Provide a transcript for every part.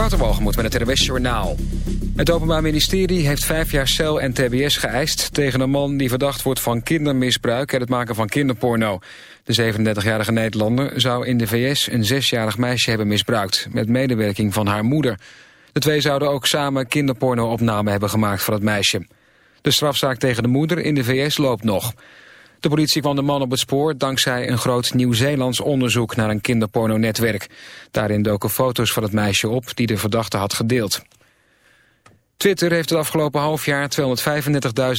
Waterwalgemoed met het RWS Journaal. Het Openbaar Ministerie heeft vijf jaar cel en tbs geëist... tegen een man die verdacht wordt van kindermisbruik... en het maken van kinderporno. De 37-jarige Nederlander zou in de VS een zesjarig meisje hebben misbruikt... met medewerking van haar moeder. De twee zouden ook samen kinderporno-opnamen hebben gemaakt voor het meisje. De strafzaak tegen de moeder in de VS loopt nog... De politie kwam de man op het spoor dankzij een groot Nieuw-Zeelands onderzoek naar een kinderpornonetwerk. Daarin doken foto's van het meisje op die de verdachte had gedeeld. Twitter heeft het afgelopen half jaar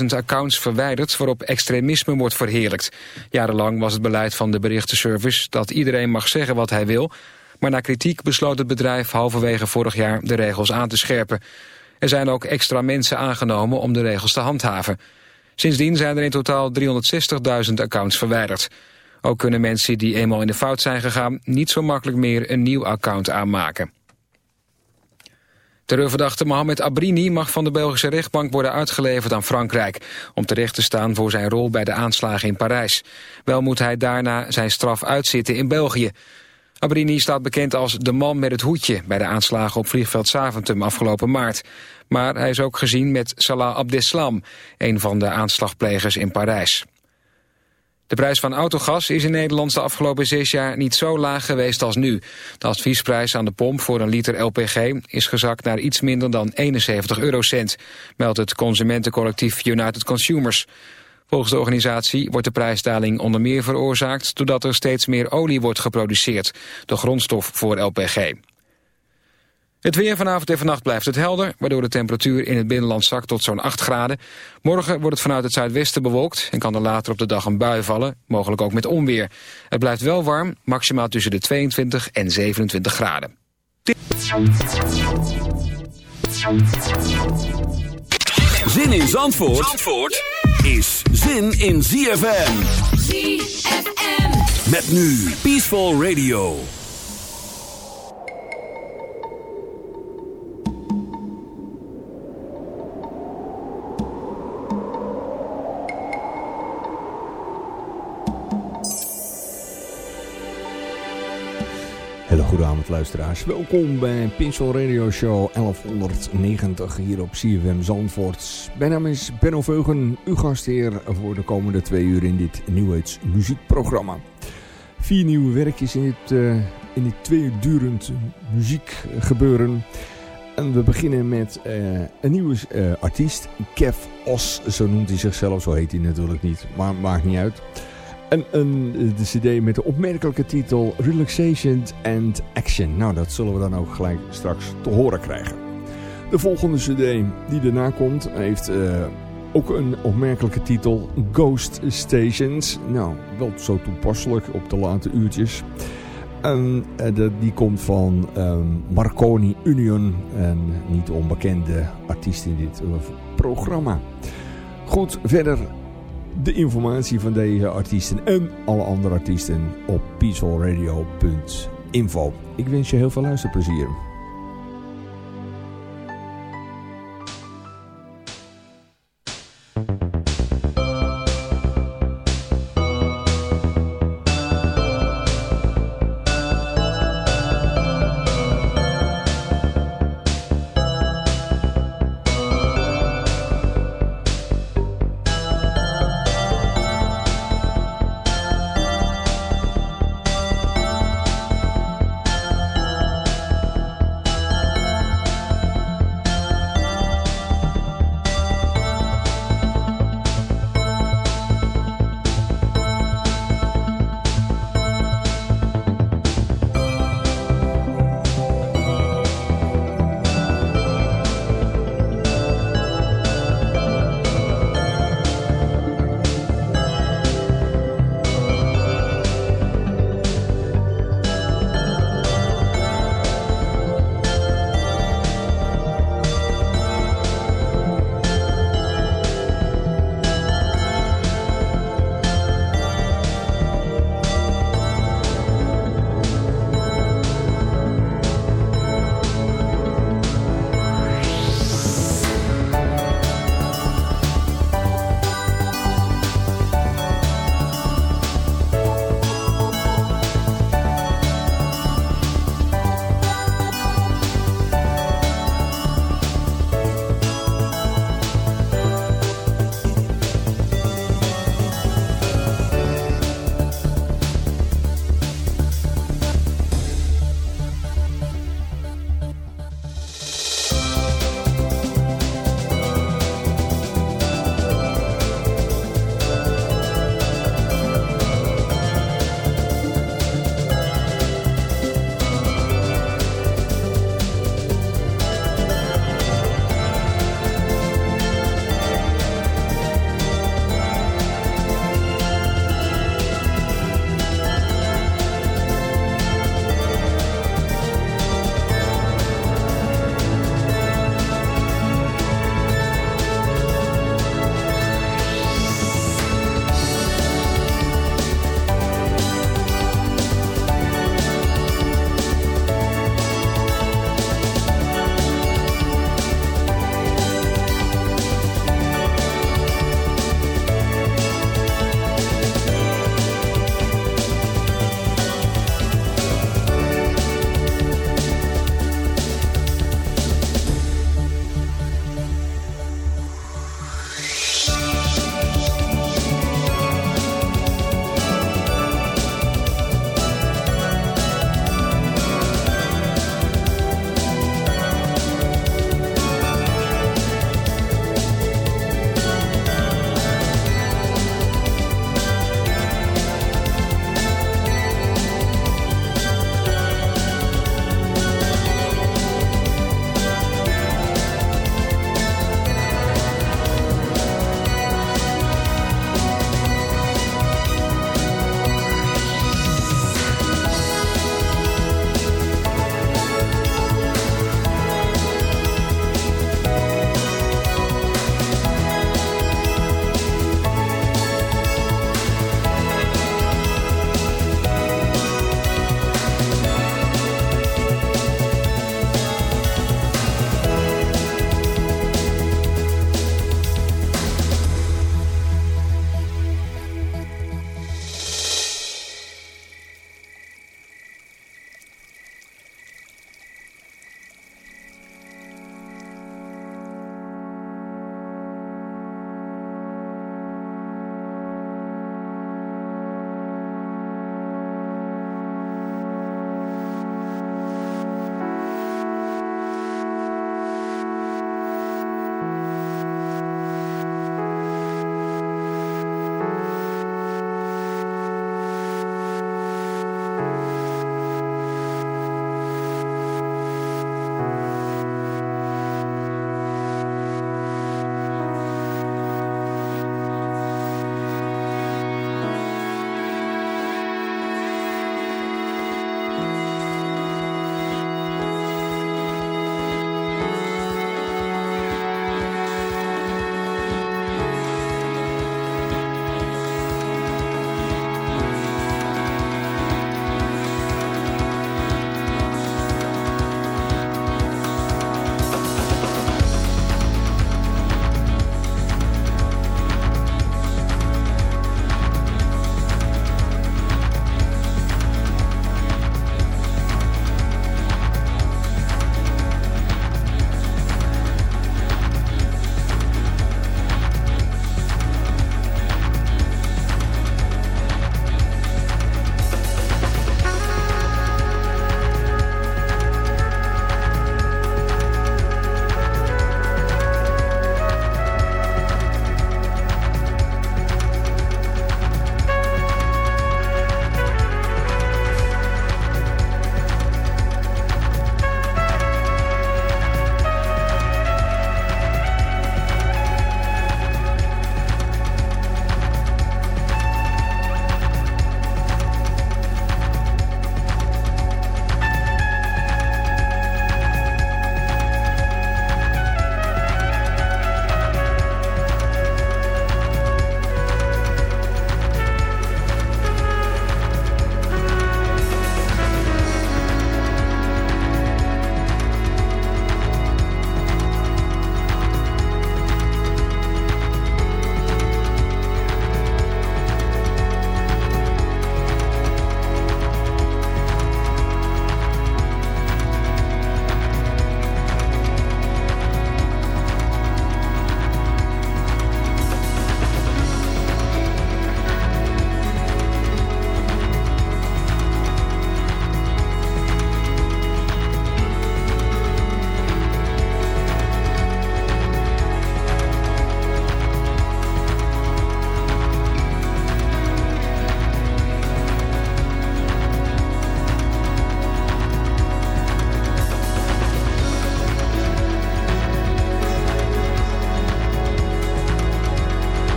235.000 accounts verwijderd waarop extremisme wordt verheerlijkt. Jarenlang was het beleid van de berichtenservice dat iedereen mag zeggen wat hij wil, maar na kritiek besloot het bedrijf halverwege vorig jaar de regels aan te scherpen. Er zijn ook extra mensen aangenomen om de regels te handhaven. Sindsdien zijn er in totaal 360.000 accounts verwijderd. Ook kunnen mensen die eenmaal in de fout zijn gegaan... niet zo makkelijk meer een nieuw account aanmaken. Terreurverdachte Mohamed Abrini mag van de Belgische rechtbank worden uitgeleverd aan Frankrijk... om terecht te staan voor zijn rol bij de aanslagen in Parijs. Wel moet hij daarna zijn straf uitzitten in België. Abrini staat bekend als de man met het hoedje... bij de aanslagen op vliegveld Saventum afgelopen maart. Maar hij is ook gezien met Salah Abdeslam... een van de aanslagplegers in Parijs. De prijs van autogas is in Nederland de afgelopen zes jaar niet zo laag geweest als nu. De adviesprijs aan de pomp voor een liter LPG is gezakt naar iets minder dan 71 eurocent, meldt het consumentencollectief United Consumers. Volgens de organisatie wordt de prijsdaling onder meer veroorzaakt... doordat er steeds meer olie wordt geproduceerd, de grondstof voor LPG. Het weer vanavond en vannacht blijft het helder... waardoor de temperatuur in het binnenland zakt tot zo'n 8 graden. Morgen wordt het vanuit het zuidwesten bewolkt... en kan er later op de dag een bui vallen, mogelijk ook met onweer. Het blijft wel warm, maximaal tussen de 22 en 27 graden. Zin in Zandvoort, Zandvoort? is zin in ZFM. ZFM. Met nu Peaceful Radio. Hele goede avond luisteraars. Welkom bij Pinsel Radio Show 1190 hier op CFM Zandvoort. Mijn naam is Benno Veugen, uw gastheer voor de komende twee uur in dit Nieuwheids muziekprogramma. Vier nieuwe werkjes in dit, uh, in dit twee uur durend muziekgebeuren. En we beginnen met uh, een nieuwe uh, artiest, Kev Os, zo noemt hij zichzelf, zo heet hij natuurlijk niet, maar maakt niet uit. En een, de cd met de opmerkelijke titel Relaxation and Action. Nou, dat zullen we dan ook gelijk straks te horen krijgen. De volgende cd die daarna komt heeft uh, ook een opmerkelijke titel Ghost Stations. Nou, wel zo toepasselijk op de late uurtjes. En de, die komt van um, Marconi Union, een niet onbekende artiest in dit uh, programma. Goed, verder de informatie van deze artiesten en alle andere artiesten op peacefulradio.info. Ik wens je heel veel luisterplezier.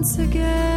once again.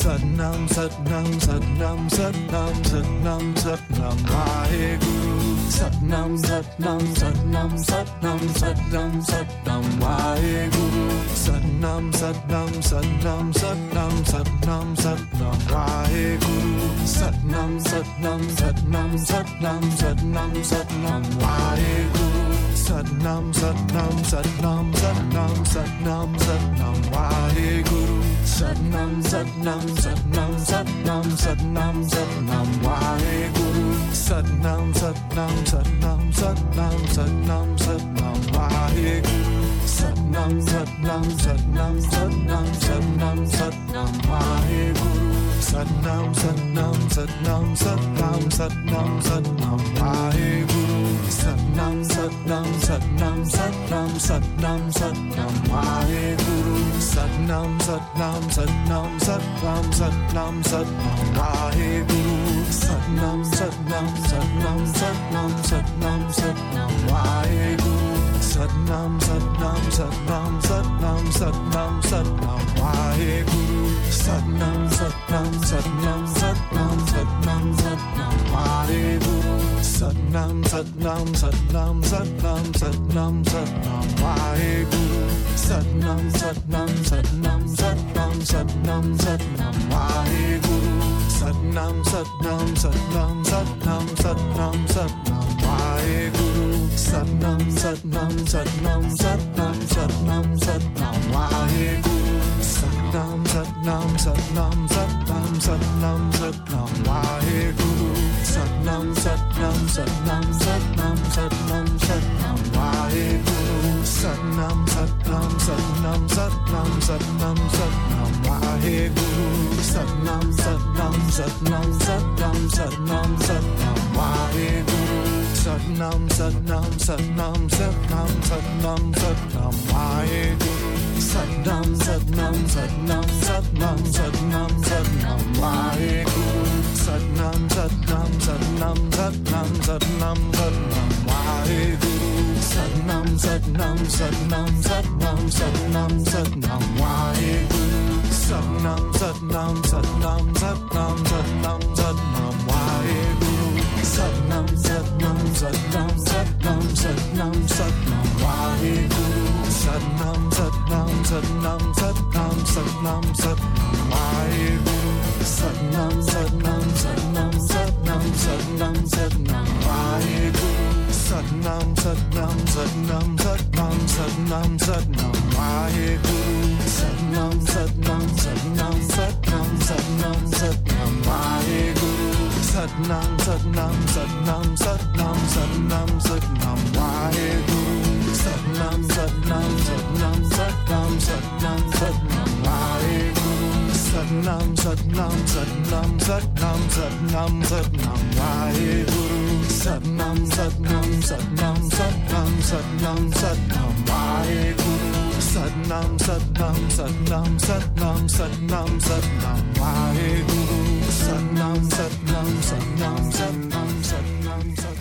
Satnam सतनाम सतनाम सतनाम सतनाम सतनाम hi Guru सतनाम सतनाम सतनाम सतनाम सतनाम सतनाम hi Guru सतनाम सतनाम सतनाम सतनाम सतनाम सतनाम hi Guru सतनाम सतनाम सतनाम सतनाम सतनाम सतनाम hi Guru सतनाम सतनाम सतनाम सतनाम सतनाम सतनाम वाहे Guru Satnam Satnam Satnam Satnam Satnam Satnam Waheguru Satnam Satnam Satnam Satnam Satnam Satnam Waheguru Satnam Satnam Satnam Satnam Satnam Satnam Waheguru Satnam Satnam Satnam Satnam Satnam Satnam Waheguru Satnam Satnam Satnam Satnam Satnam Satnam sat Satnam Satnam Satnam Satnam Satnam Satnam nam, Satnam Satnam Satnam Satnam Satnam Satnam Waheguru Satnam Satnam Satnam Satnam Satnam Satnam Waheguru Satnam Satnam Satnam Satnam Satnam Satnam Satnam सतनाम सतनाम सतनाम सतनाम सतनाम वाहेगुरु सतनाम सतनाम सतनाम सतनाम सतनाम सतनाम वाहेगुरु सतनाम सतनाम सतनाम सतनाम सतनाम सतनाम वाहेगुरु सतनाम सतनाम सतनाम सतनाम सतनाम सतनाम वाहेगुरु सतनाम सतनाम सतनाम सतनाम सतनाम सतनाम वाहेगुरु 實冧實冧實冧實冧實冧實冧壞布實冧實冧實冧實冧實冧實冧壞布實冧實冧實冧實冧實冧實冧壞布實冧實冧實冧實冧實冧實冧壞布 giật nằm giật nằm giật nằm giật nằm giật nằm giật nằm mãi cũng giật nằm giật nằm giật nằm giật nằm giật nằm giật nằm mãi cũng giật nằm giật nằm giật nằm giật nằm giật nằm giật nằm mãi cũng giật nằm giật nằm giật nằm giật nằm giật nằm giật nằm mãi cũng giật nằm giật nằm giật nằm giật nằm giật nằm giật nằm mãi cũng Satnam Satnam Satnam Satnam Satnam Satnam guru Satnam Satnam Satnam Satnam Satnam Satnam Waheguru Satnam Satnam Satnam Satnam Satnam Satnam guru Satnam Satnam Satnam Satnam Satnam Satnam Waheguru Satnam Satnam Satnam Satnam Satnam Satnam guru Satnam Satnam Satnam Satnam Satnam Satnam Waheguru Satnam Satnam Satnam Satnam Satnam Satnam Nam Satnam Satnam Satnam Satnam Satnam Satnam Waheguru Satnam Satnam Satnam Satnam Satnam Satnam Nam Satnam Satnam Satnam Satnam Satnam Satnam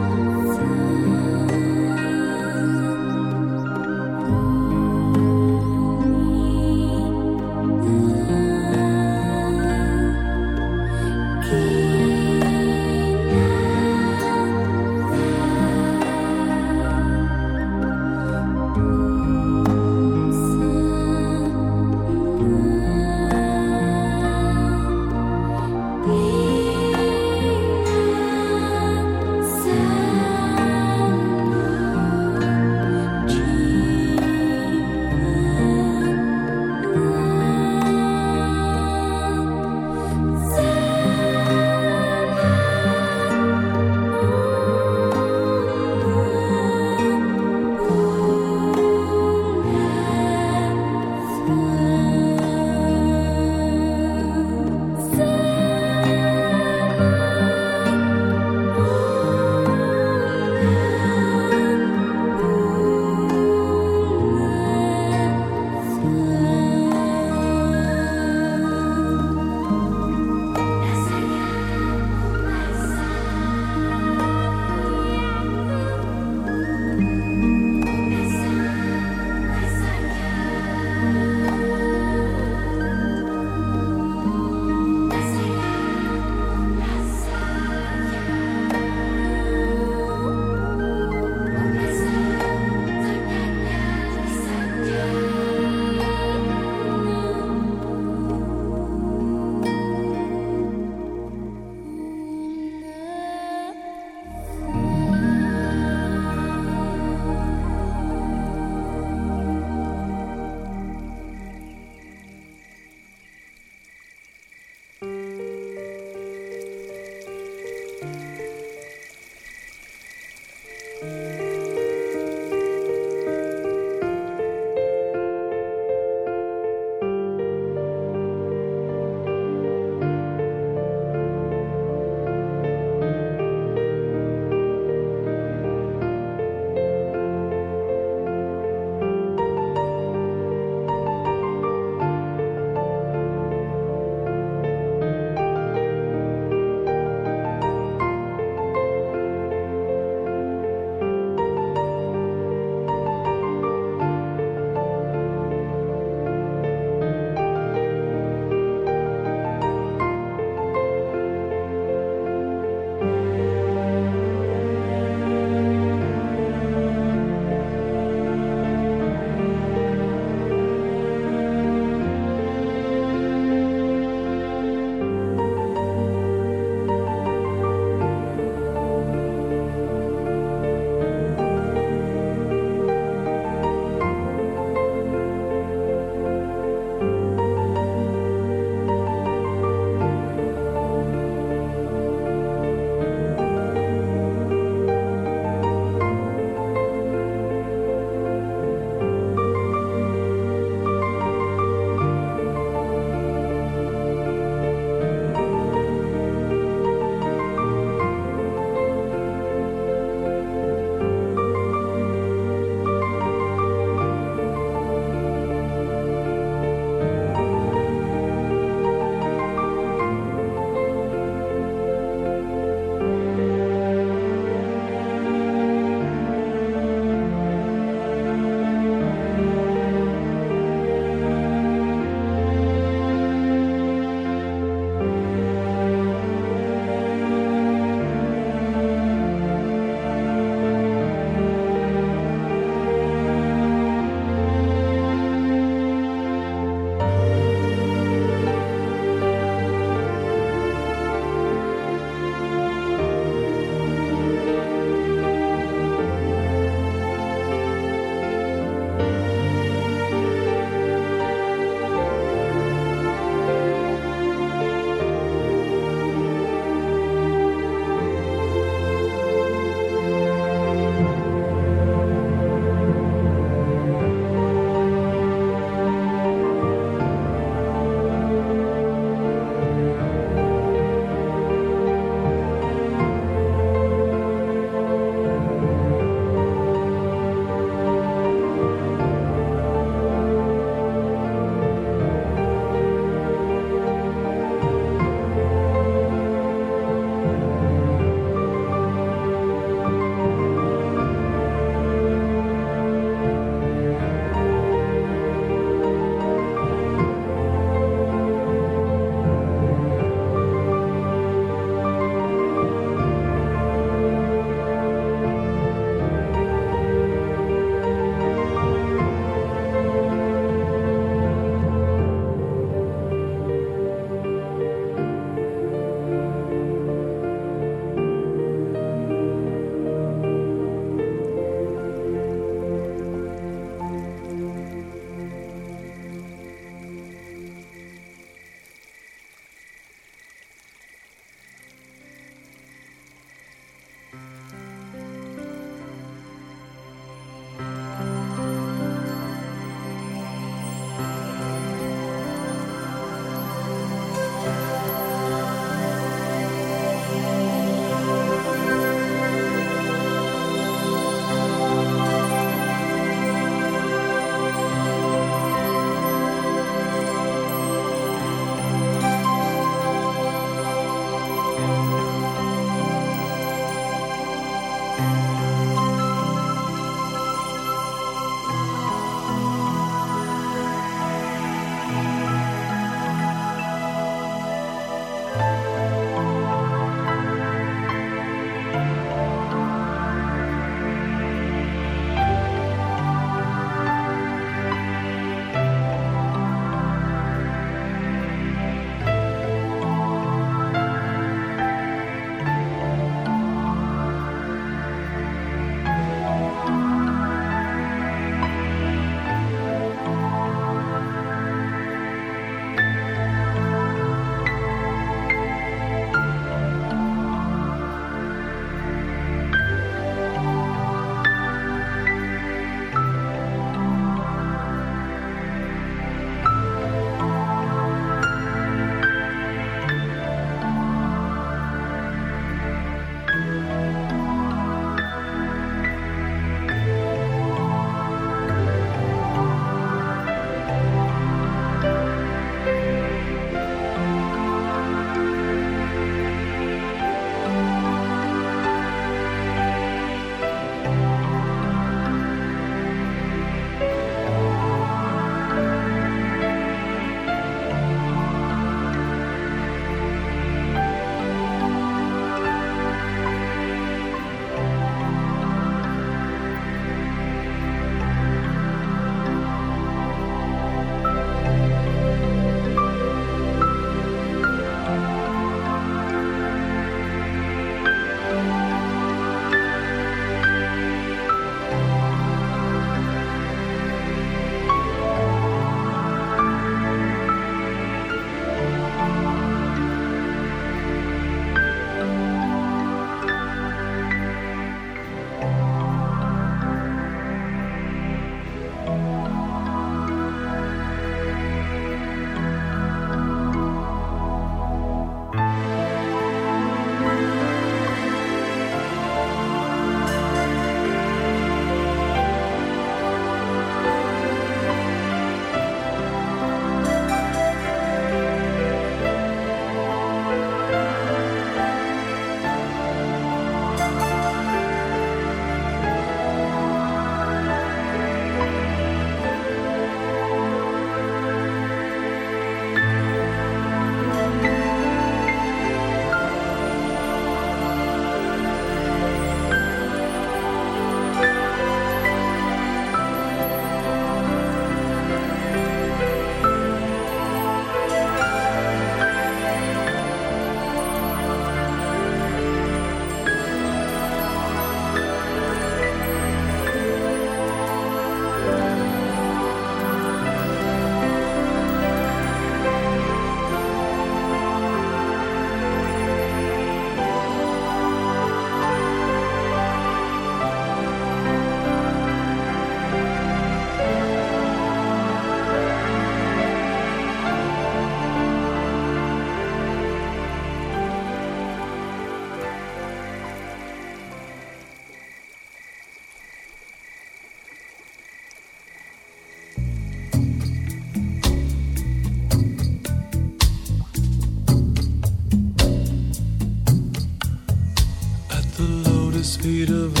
of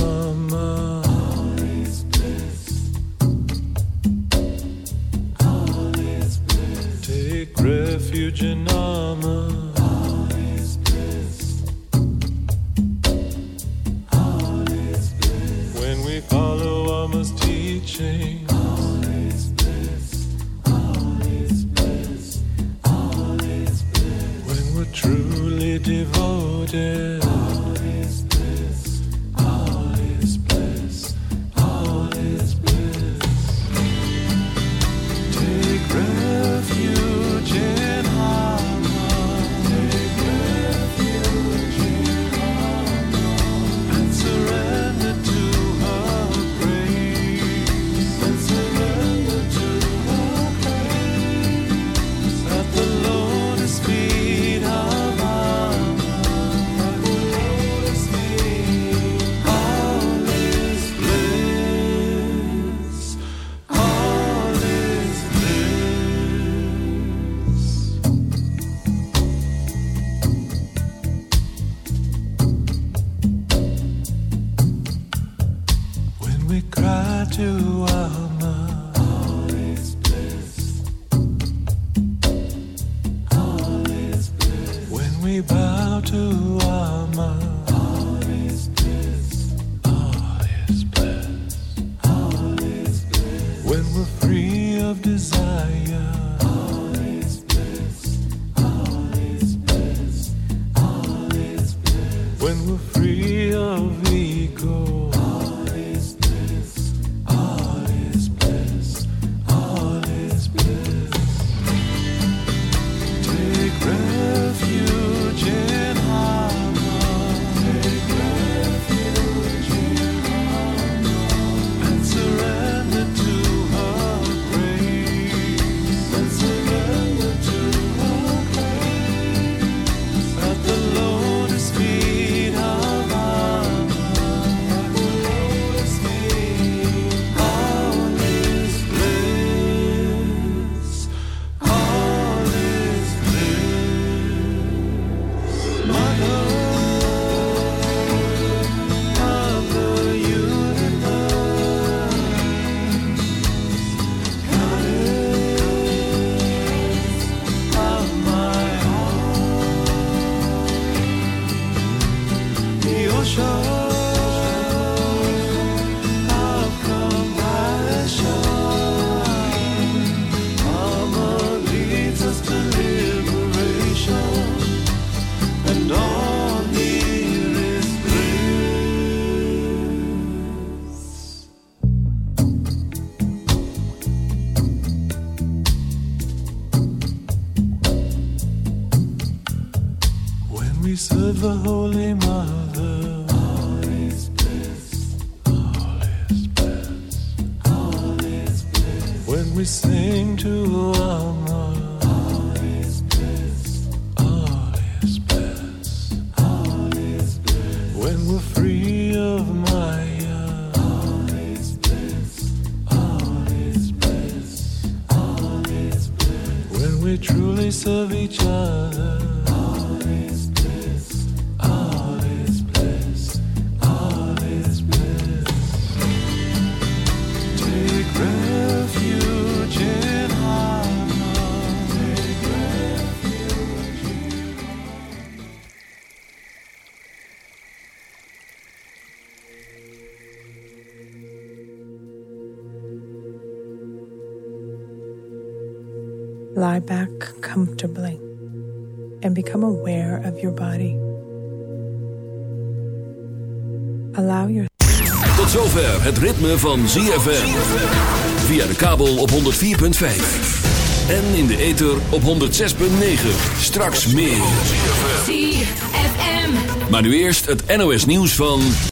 comfortably and become aware of your body. Allow your Tot zover het ritme van ZFM. Via de kabel op 104.5. En in de ether op 106.9. Straks meer. ZFM. Maar nu eerst het NOS nieuws van